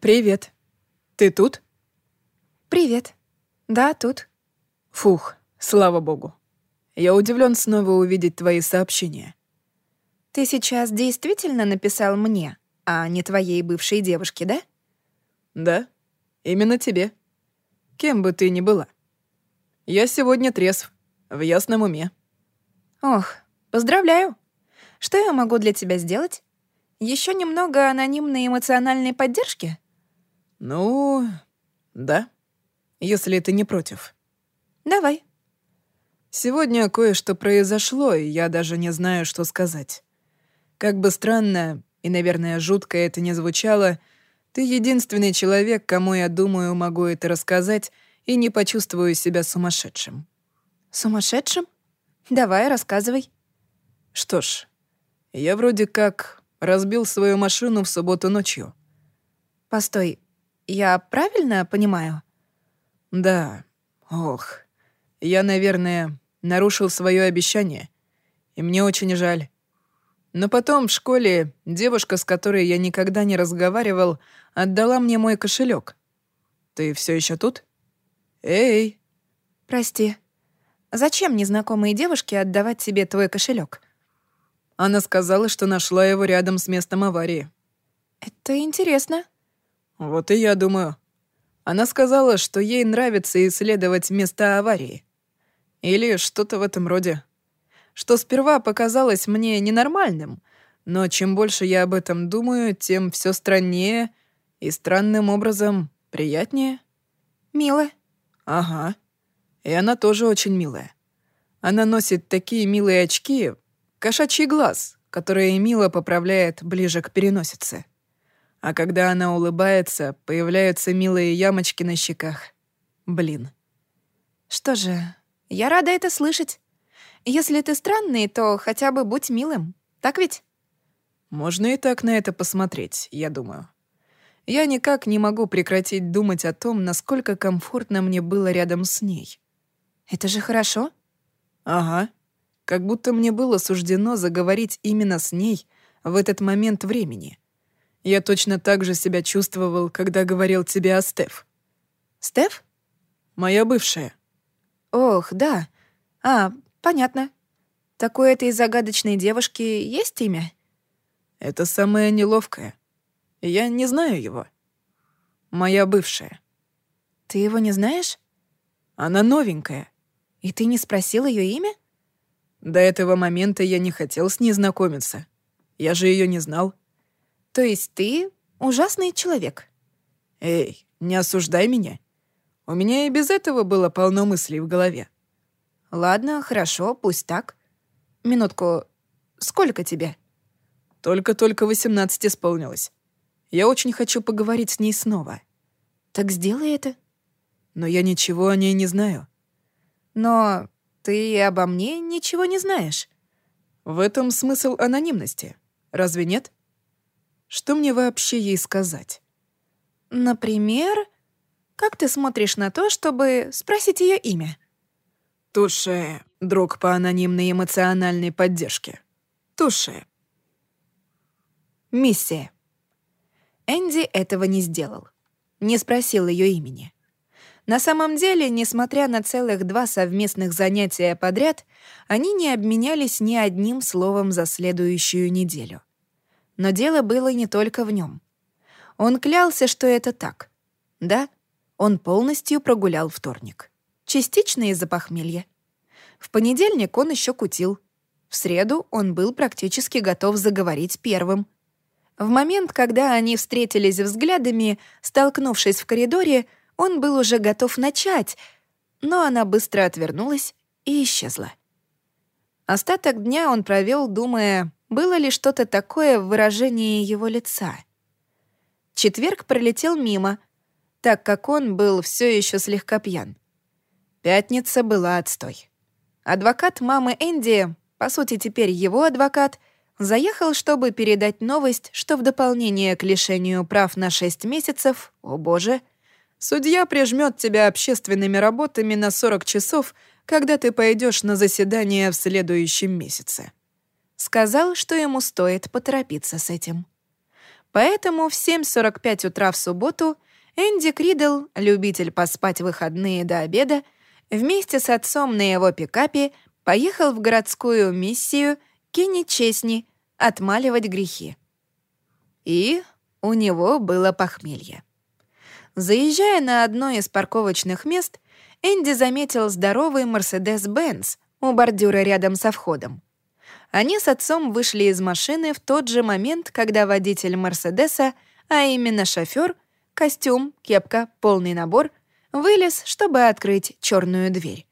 Привет. Ты тут? Привет. Да, тут. Фух, слава богу. Я удивлен снова увидеть твои сообщения. Ты сейчас действительно написал мне, а не твоей бывшей девушке, да? Да, именно тебе. Кем бы ты ни была. Я сегодня трезв, в ясном уме. Ох, поздравляю. Что я могу для тебя сделать? Еще немного анонимной эмоциональной поддержки? Ну, да, если ты не против. Давай. Сегодня кое-что произошло, и я даже не знаю, что сказать. Как бы странно и, наверное, жутко это не звучало, ты единственный человек, кому я думаю, могу это рассказать, и не почувствую себя сумасшедшим. Сумасшедшим? Давай, рассказывай. Что ж, я вроде как разбил свою машину в субботу ночью. Постой, я правильно понимаю? Да. Ох. Я, наверное, нарушил свое обещание, и мне очень жаль. Но потом в школе девушка, с которой я никогда не разговаривал, отдала мне мой кошелек. Ты все еще тут? Эй! Прости. Зачем незнакомой девушке отдавать себе твой кошелек? Она сказала, что нашла его рядом с местом аварии. Это интересно. Вот и я думаю. Она сказала, что ей нравится исследовать места аварии. Или что-то в этом роде. Что сперва показалось мне ненормальным, но чем больше я об этом думаю, тем все страннее и странным образом приятнее. Мило. Ага. И она тоже очень милая. Она носит такие милые очки, кошачий глаз, которые мило поправляет ближе к переносице. А когда она улыбается, появляются милые ямочки на щеках. Блин. Что же, я рада это слышать. Если ты странный, то хотя бы будь милым. Так ведь? Можно и так на это посмотреть, я думаю. Я никак не могу прекратить думать о том, насколько комфортно мне было рядом с ней. Это же хорошо. Ага. Как будто мне было суждено заговорить именно с ней в этот момент времени. Я точно так же себя чувствовал, когда говорил тебе о Стеф. Стеф? Моя бывшая. Ох, да. А, понятно. Такой этой загадочной девушки есть имя? Это самое неловкое. Я не знаю его. Моя бывшая. Ты его не знаешь? Она новенькая. И ты не спросил ее имя? До этого момента я не хотел с ней знакомиться. Я же ее не знал. То есть ты ужасный человек? Эй, не осуждай меня. У меня и без этого было полно мыслей в голове. Ладно, хорошо, пусть так. Минутку. Сколько тебе? Только-только 18 исполнилось. Я очень хочу поговорить с ней снова. Так сделай это. Но я ничего о ней не знаю. Но ты обо мне ничего не знаешь. В этом смысл анонимности. Разве нет? Что мне вообще ей сказать? Например, как ты смотришь на то, чтобы спросить ее имя? Туше, друг по анонимной эмоциональной поддержке. Туше. Миссия. Энди этого не сделал. Не спросил ее имени. На самом деле, несмотря на целых два совместных занятия подряд, они не обменялись ни одним словом за следующую неделю. Но дело было не только в нем. Он клялся, что это так. Да, он полностью прогулял вторник. Частично из-за похмелья. В понедельник он еще кутил. В среду он был практически готов заговорить первым. В момент, когда они встретились взглядами, столкнувшись в коридоре, он был уже готов начать, но она быстро отвернулась и исчезла. Остаток дня он провел, думая, было ли что-то такое в выражении его лица. Четверг пролетел мимо — так как он был все еще слегка пьян. Пятница была отстой. Адвокат мамы Энди, по сути теперь его адвокат, заехал, чтобы передать новость, что в дополнение к лишению прав на 6 месяцев, о боже, судья прижмет тебя общественными работами на 40 часов, когда ты пойдешь на заседание в следующем месяце. Сказал, что ему стоит поторопиться с этим. Поэтому в 7.45 утра в субботу Энди Кридл, любитель поспать выходные до обеда, вместе с отцом на его пикапе поехал в городскую миссию Кенни Чесни отмаливать грехи. И у него было похмелье. Заезжая на одно из парковочных мест, Энди заметил здоровый Мерседес-Бенц у бордюра рядом со входом. Они с отцом вышли из машины в тот же момент, когда водитель Мерседеса, а именно шофер, костюм, кепка, полный набор, вылез, чтобы открыть черную дверь.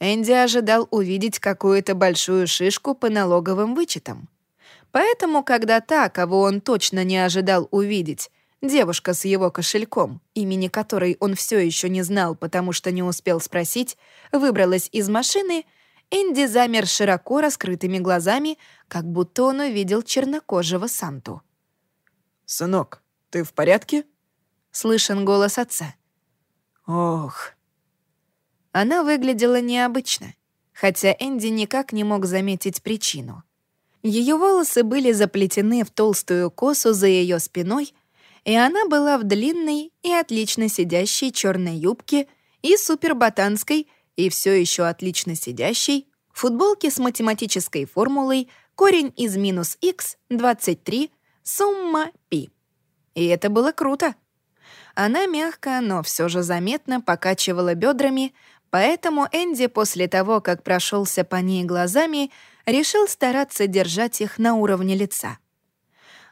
Энди ожидал увидеть какую-то большую шишку по налоговым вычетам. Поэтому, когда та, кого он точно не ожидал увидеть, девушка с его кошельком, имени которой он все еще не знал, потому что не успел спросить, выбралась из машины, Энди замер широко раскрытыми глазами, как будто он увидел чернокожего Санту. «Сынок, ты в порядке?» — слышен голос отца. «Ох». Она выглядела необычно, хотя Энди никак не мог заметить причину. Ее волосы были заплетены в толстую косу за ее спиной, и она была в длинной и отлично сидящей черной юбке и суперботанской и все еще отлично сидящей футболке с математической формулой корень из минус х 23 сумма π. И это было круто. Она мягко, но все же заметно покачивала бедрами, поэтому Энди после того, как прошелся по ней глазами, решил стараться держать их на уровне лица.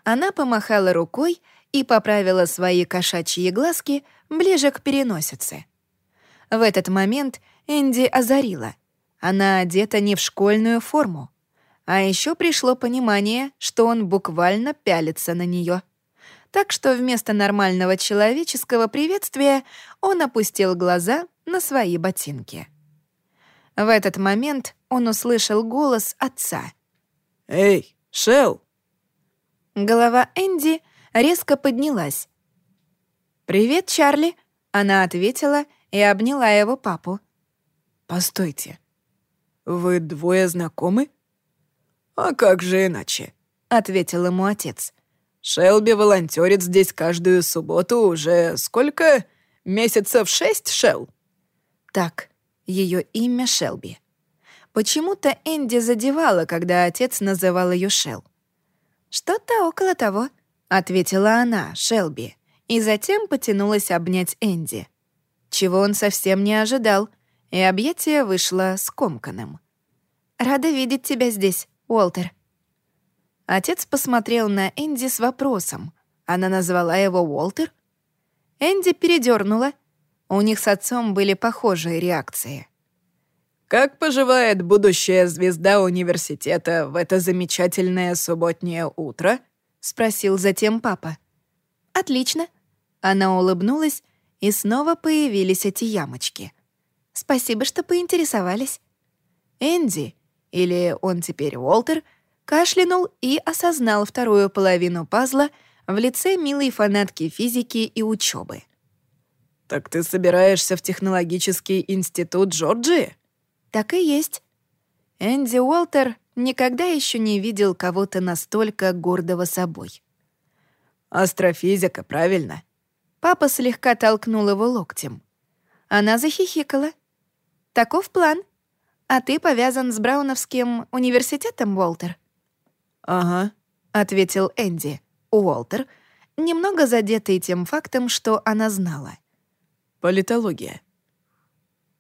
Она помахала рукой и поправила свои кошачьи глазки ближе к переносице. В этот момент Энди озарила. Она одета не в школьную форму. А еще пришло понимание, что он буквально пялится на нее. Так что вместо нормального человеческого приветствия он опустил глаза на свои ботинки. В этот момент он услышал голос отца. «Эй, Шелл!» Голова Энди резко поднялась. «Привет, Чарли!» — она ответила и обняла его папу. «Постойте, вы двое знакомы?» «А как же иначе?» — ответил ему отец. «Шелби волонтерит здесь каждую субботу уже сколько? Месяцев шесть, Шел?» «Так, ее имя Шелби». Почему-то Энди задевала, когда отец называл ее Шел. «Что-то около того», — ответила она, Шелби, и затем потянулась обнять Энди. Чего он совсем не ожидал, и объятие вышло скомканным. «Рада видеть тебя здесь, Уолтер». Отец посмотрел на Энди с вопросом. Она назвала его Уолтер? Энди передернула. У них с отцом были похожие реакции. «Как поживает будущая звезда университета в это замечательное субботнее утро?» — спросил затем папа. «Отлично». Она улыбнулась, и снова появились эти ямочки. «Спасибо, что поинтересовались». Энди, или он теперь Уолтер, кашлянул и осознал вторую половину пазла в лице милой фанатки физики и учебы. «Так ты собираешься в технологический институт Джорджии?» Так и есть. Энди Уолтер никогда еще не видел кого-то настолько гордого собой. «Астрофизика, правильно?» Папа слегка толкнул его локтем. Она захихикала. «Таков план. А ты повязан с Брауновским университетом, Уолтер?» «Ага», — ответил Энди. Уолтер, немного задетый тем фактом, что она знала. «Политология».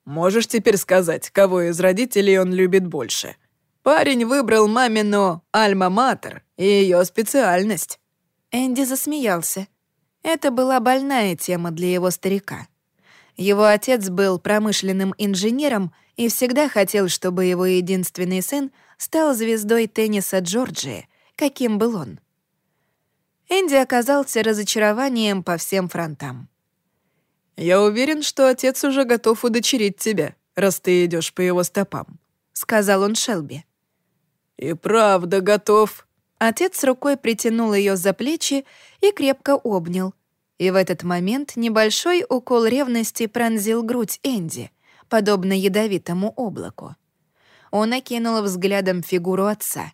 Можешь теперь сказать, кого из родителей он любит больше? Парень выбрал мамину «Альма-Матер» и ее специальность». Энди засмеялся. Это была больная тема для его старика. Его отец был промышленным инженером и всегда хотел, чтобы его единственный сын стал звездой тенниса Джорджии, каким был он. Энди оказался разочарованием по всем фронтам. «Я уверен, что отец уже готов удочерить тебя, раз ты идешь по его стопам», — сказал он Шелби. «И правда готов». Отец рукой притянул ее за плечи и крепко обнял. И в этот момент небольшой укол ревности пронзил грудь Энди, подобно ядовитому облаку. Он окинул взглядом фигуру отца.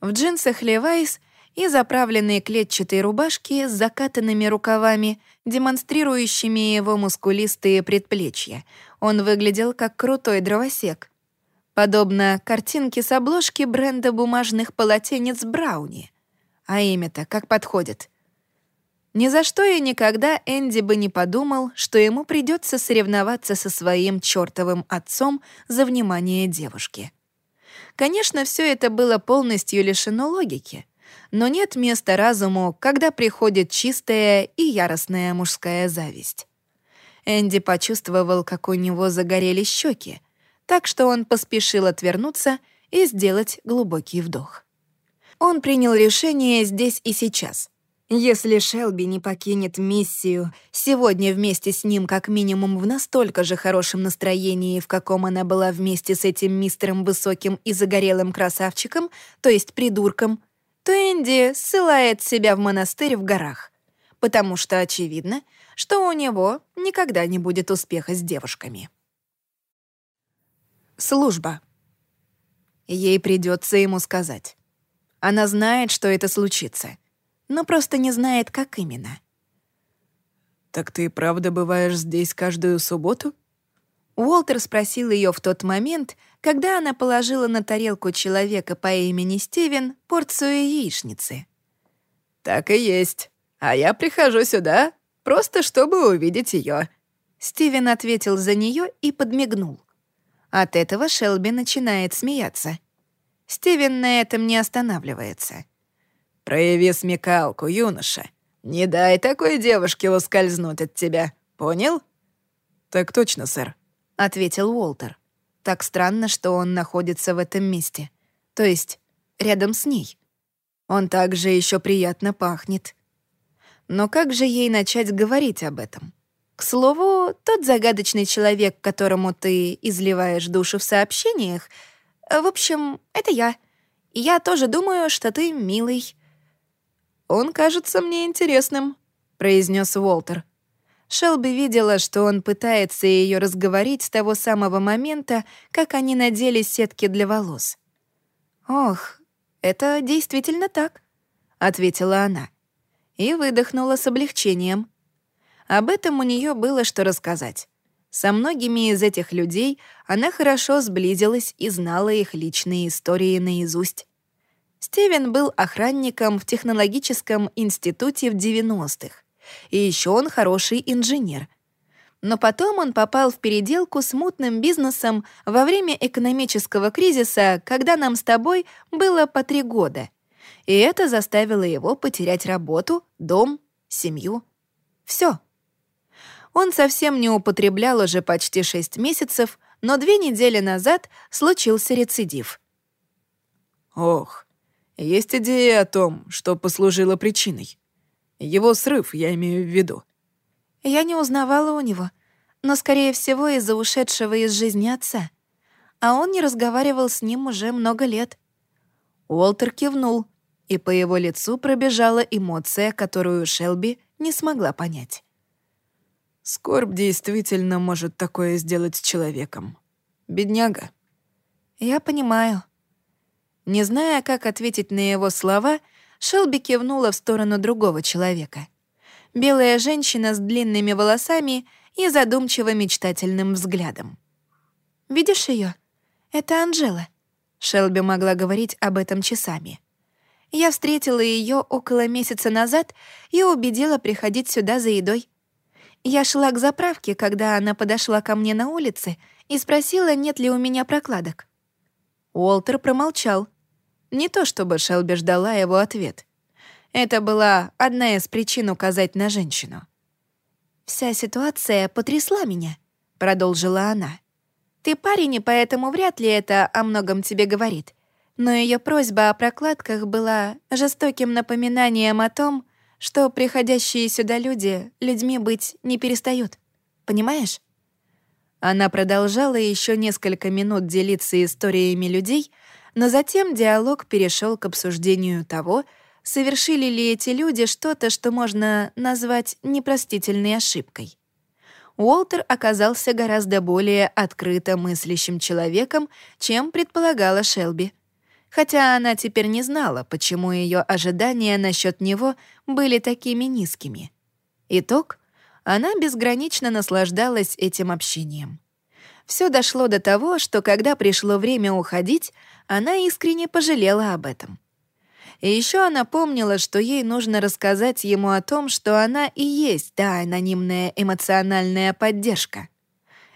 В джинсах Левайс и заправленной клетчатой рубашки с закатанными рукавами, демонстрирующими его мускулистые предплечья. Он выглядел как крутой дровосек. Подобно картинке с обложки бренда бумажных полотенец Брауни. А имя-то как подходит? Ни за что и никогда Энди бы не подумал, что ему придется соревноваться со своим чертовым отцом за внимание девушки. Конечно, все это было полностью лишено логики — но нет места разуму, когда приходит чистая и яростная мужская зависть. Энди почувствовал, как у него загорели щеки, так что он поспешил отвернуться и сделать глубокий вдох. Он принял решение здесь и сейчас. Если Шелби не покинет миссию сегодня вместе с ним как минимум в настолько же хорошем настроении, в каком она была вместе с этим мистером высоким и загорелым красавчиком, то есть придурком, то Энди ссылает себя в монастырь в горах, потому что очевидно, что у него никогда не будет успеха с девушками. Служба. Ей придется ему сказать. Она знает, что это случится, но просто не знает, как именно. «Так ты правда бываешь здесь каждую субботу?» Уолтер спросил ее в тот момент, когда она положила на тарелку человека по имени Стивен порцию яичницы. «Так и есть. А я прихожу сюда, просто чтобы увидеть ее. Стивен ответил за нее и подмигнул. От этого Шелби начинает смеяться. Стивен на этом не останавливается. «Прояви смекалку, юноша. Не дай такой девушке ускользнуть от тебя. Понял?» «Так точно, сэр», ответил Уолтер. Так странно, что он находится в этом месте. То есть рядом с ней. Он также еще приятно пахнет. Но как же ей начать говорить об этом? К слову, тот загадочный человек, которому ты изливаешь душу в сообщениях, в общем, это я. Я тоже думаю, что ты милый. Он кажется мне интересным, произнес Уолтер. Шелби видела, что он пытается ее разговорить с того самого момента, как они надели сетки для волос. «Ох, это действительно так», — ответила она. И выдохнула с облегчением. Об этом у нее было что рассказать. Со многими из этих людей она хорошо сблизилась и знала их личные истории наизусть. Стивен был охранником в технологическом институте в 90-х и еще он хороший инженер. Но потом он попал в переделку с мутным бизнесом во время экономического кризиса, когда нам с тобой было по три года. И это заставило его потерять работу, дом, семью. Все. Он совсем не употреблял уже почти шесть месяцев, но две недели назад случился рецидив. «Ох, есть идея о том, что послужило причиной», его срыв, я имею в виду. Я не узнавала у него, но, скорее всего, из-за ушедшего из жизни отца. А он не разговаривал с ним уже много лет. Уолтер кивнул, и по его лицу пробежала эмоция, которую Шелби не смогла понять. Скорбь действительно может такое сделать с человеком. Бедняга. Я понимаю. Не зная, как ответить на его слова, Шелби кивнула в сторону другого человека. Белая женщина с длинными волосами и задумчиво мечтательным взглядом. «Видишь ее? Это Анжела». Шелби могла говорить об этом часами. Я встретила ее около месяца назад и убедила приходить сюда за едой. Я шла к заправке, когда она подошла ко мне на улице и спросила, нет ли у меня прокладок. Уолтер промолчал, не то чтобы Шелби ждала его ответ. Это была одна из причин указать на женщину. «Вся ситуация потрясла меня», — продолжила она. «Ты парень, и поэтому вряд ли это о многом тебе говорит. Но ее просьба о прокладках была жестоким напоминанием о том, что приходящие сюда люди людьми быть не перестают. Понимаешь?» Она продолжала еще несколько минут делиться историями людей, но затем диалог перешел к обсуждению того, совершили ли эти люди что-то, что можно назвать непростительной ошибкой. Уолтер оказался гораздо более открыто мыслящим человеком, чем предполагала Шелби. хотя она теперь не знала, почему ее ожидания насчет него были такими низкими. Итог — она безгранично наслаждалась этим общением. Все дошло до того, что когда пришло время уходить, она искренне пожалела об этом. И еще она помнила, что ей нужно рассказать ему о том, что она и есть та анонимная эмоциональная поддержка.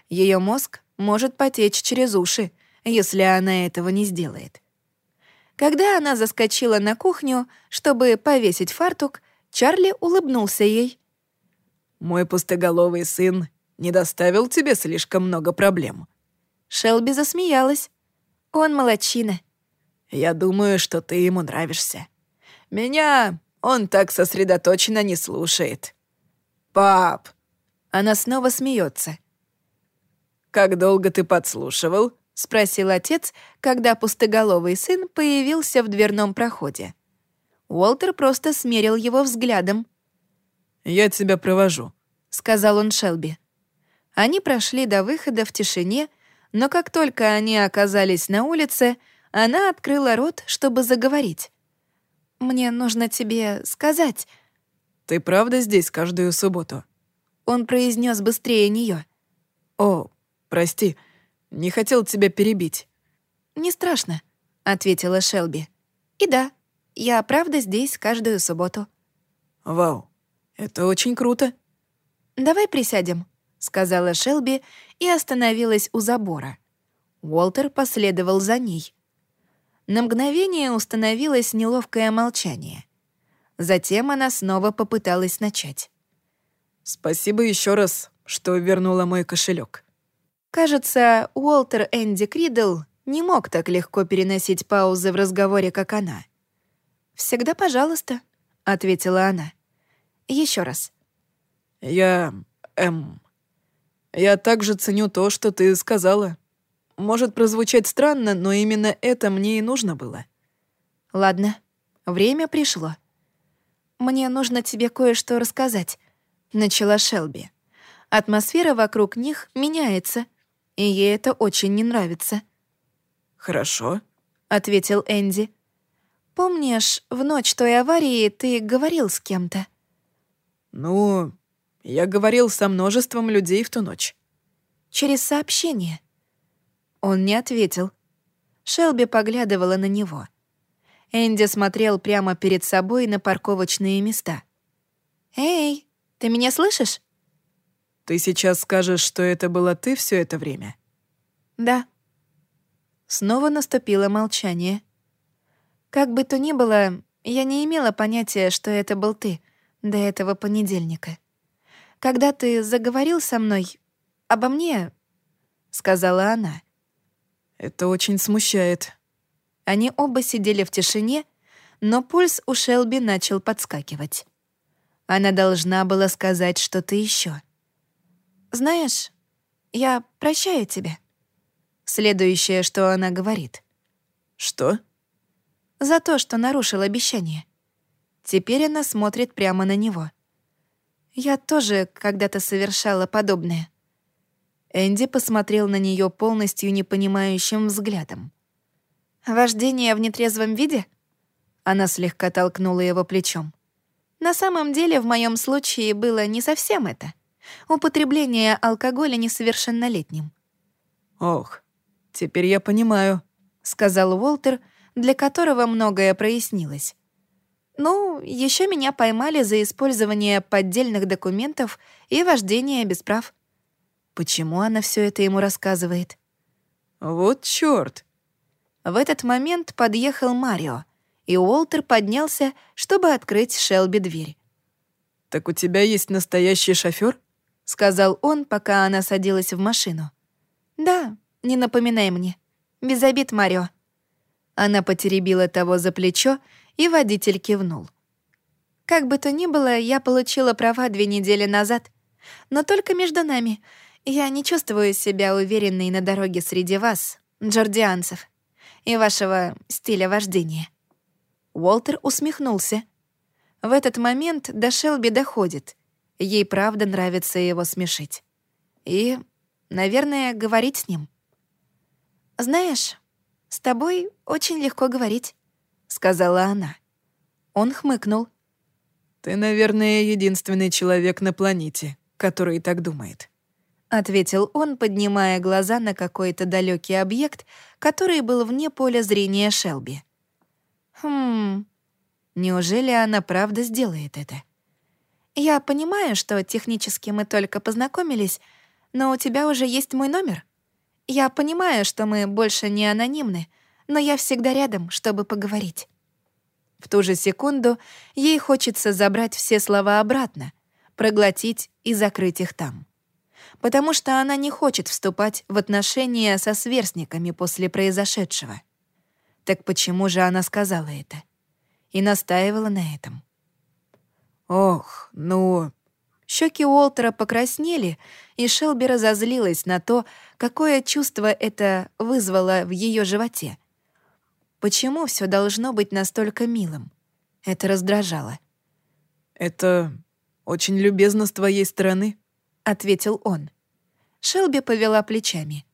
Ее мозг может потечь через уши, если она этого не сделает. Когда она заскочила на кухню, чтобы повесить фартук, Чарли улыбнулся ей. «Мой пустоголовый сын не доставил тебе слишком много проблем». Шелби засмеялась. «Он молочина». «Я думаю, что ты ему нравишься. Меня он так сосредоточенно не слушает». «Пап!» Она снова смеется. «Как долго ты подслушивал?» — спросил отец, когда пустоголовый сын появился в дверном проходе. Уолтер просто смерил его взглядом. «Я тебя провожу», — сказал он Шелби. Они прошли до выхода в тишине, но как только они оказались на улице, она открыла рот, чтобы заговорить. «Мне нужно тебе сказать...» «Ты правда здесь каждую субботу?» Он произнес быстрее нее. «О, прости, не хотел тебя перебить». «Не страшно», — ответила Шелби. «И да, я правда здесь каждую субботу». «Вау, это очень круто». «Давай присядем», сказала Шелби и остановилась у забора. Уолтер последовал за ней. На мгновение установилось неловкое молчание. Затем она снова попыталась начать. «Спасибо еще раз, что вернула мой кошелек. Кажется, Уолтер Энди Кридл не мог так легко переносить паузы в разговоре, как она. «Всегда пожалуйста», — ответила она. Еще раз». «Я... эм... Я также ценю то, что ты сказала. Может прозвучать странно, но именно это мне и нужно было. Ладно, время пришло. Мне нужно тебе кое-что рассказать, начала Шелби. Атмосфера вокруг них меняется, и ей это очень не нравится. Хорошо, ответил Энди. Помнишь, в ночь той аварии ты говорил с кем-то? Ну, я говорил со множеством людей в ту ночь. Через сообщение. Он не ответил. Шелби поглядывала на него. Энди смотрел прямо перед собой на парковочные места. «Эй, ты меня слышишь?» «Ты сейчас скажешь, что это была ты все это время?» «Да». Снова наступило молчание. «Как бы то ни было, я не имела понятия, что это был ты до этого понедельника когда ты заговорил со мной обо мне», — сказала она. «Это очень смущает». Они оба сидели в тишине, но пульс у Шелби начал подскакивать. Она должна была сказать что-то еще. «Знаешь, я прощаю тебя». Следующее, что она говорит. «Что?» «За то, что нарушил обещание». Теперь она смотрит прямо на него. Я тоже когда-то совершала подобное». Энди посмотрел на нее полностью непонимающим взглядом. «Вождение в нетрезвом виде?» Она слегка толкнула его плечом. «На самом деле, в моем случае было не совсем это. Употребление алкоголя несовершеннолетним». «Ох, теперь я понимаю», — сказал Уолтер, для которого многое прояснилось. Ну, еще меня поймали за использование поддельных документов и вождение без прав. Почему она все это ему рассказывает? Вот чёрт. В этот момент подъехал Марио, и Уолтер поднялся, чтобы открыть Шелби дверь. «Так у тебя есть настоящий шофер? сказал он, пока она садилась в машину. «Да, не напоминай мне. Без обид, Марио». Она потеребила того за плечо и водитель кивнул. «Как бы то ни было, я получила права две недели назад. Но только между нами. Я не чувствую себя уверенной на дороге среди вас, джордианцев, и вашего стиля вождения». Уолтер усмехнулся. В этот момент до Шелби доходит. Ей правда нравится его смешить. И, наверное, говорить с ним. «Знаешь», — «С тобой очень легко говорить», — сказала она. Он хмыкнул. «Ты, наверное, единственный человек на планете, который так думает», — ответил он, поднимая глаза на какой-то далекий объект, который был вне поля зрения Шелби. «Хм... Неужели она правда сделает это?» «Я понимаю, что технически мы только познакомились, но у тебя уже есть мой номер. Я понимаю, что мы больше не анонимны, но я всегда рядом, чтобы поговорить». В ту же секунду ей хочется забрать все слова обратно, проглотить и закрыть их там. Потому что она не хочет вступать в отношения со сверстниками после произошедшего. Так почему же она сказала это? И настаивала на этом. «Ох, ну...» Щеки Уолтера покраснели, и Шелби разозлилась на то, какое чувство это вызвало в ее животе. Почему все должно быть настолько милым? Это раздражало. «Это очень любезно с твоей стороны», — ответил он. Шелби повела плечами.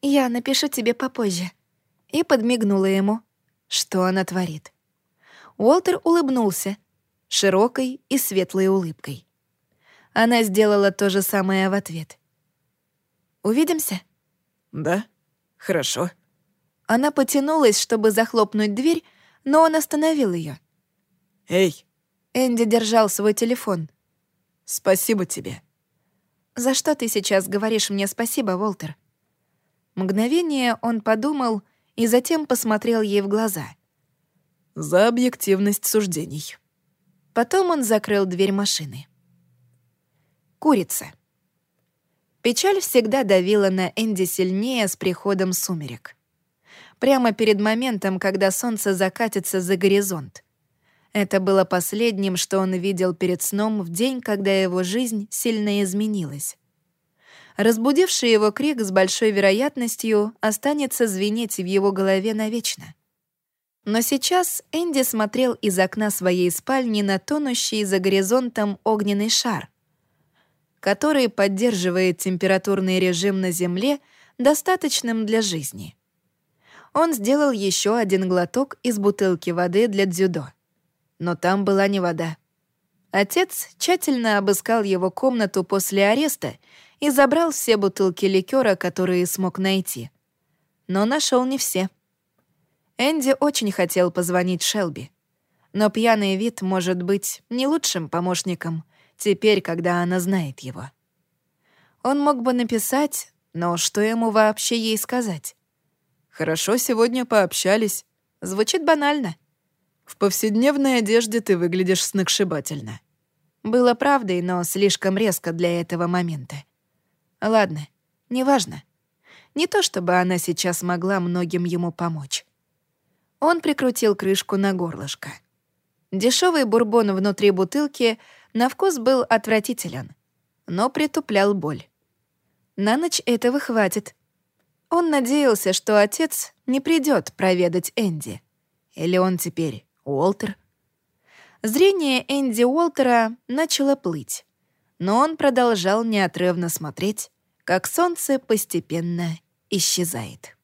«Я напишу тебе попозже». И подмигнула ему. Что она творит? Уолтер улыбнулся, широкой и светлой улыбкой. Она сделала то же самое в ответ. «Увидимся?» «Да, хорошо». Она потянулась, чтобы захлопнуть дверь, но он остановил ее. «Эй!» Энди держал свой телефон. «Спасибо тебе». «За что ты сейчас говоришь мне спасибо, Волтер?» Мгновение он подумал и затем посмотрел ей в глаза. «За объективность суждений». Потом он закрыл дверь машины. Курица. Печаль всегда давила на Энди сильнее с приходом сумерек прямо перед моментом, когда солнце закатится за горизонт. Это было последним, что он видел перед сном в день, когда его жизнь сильно изменилась. Разбудивший его крик с большой вероятностью останется звенеть в его голове навечно. Но сейчас Энди смотрел из окна своей спальни на тонущий за горизонтом огненный шар, который поддерживает температурный режим на Земле достаточным для жизни он сделал еще один глоток из бутылки воды для дзюдо. Но там была не вода. Отец тщательно обыскал его комнату после ареста и забрал все бутылки ликера, которые смог найти. Но нашел не все. Энди очень хотел позвонить Шелби. Но пьяный вид может быть не лучшим помощником теперь, когда она знает его. Он мог бы написать, но что ему вообще ей сказать? Хорошо сегодня пообщались. Звучит банально. В повседневной одежде ты выглядишь сногсшибательно. Было правдой, но слишком резко для этого момента. Ладно, неважно. Не то чтобы она сейчас могла многим ему помочь. Он прикрутил крышку на горлышко. Дешевый бурбон внутри бутылки на вкус был отвратителен, но притуплял боль. На ночь этого хватит — он надеялся, что отец не придет проведать Энди. Или он теперь Уолтер? Зрение Энди Уолтера начало плыть, но он продолжал неотрывно смотреть, как солнце постепенно исчезает.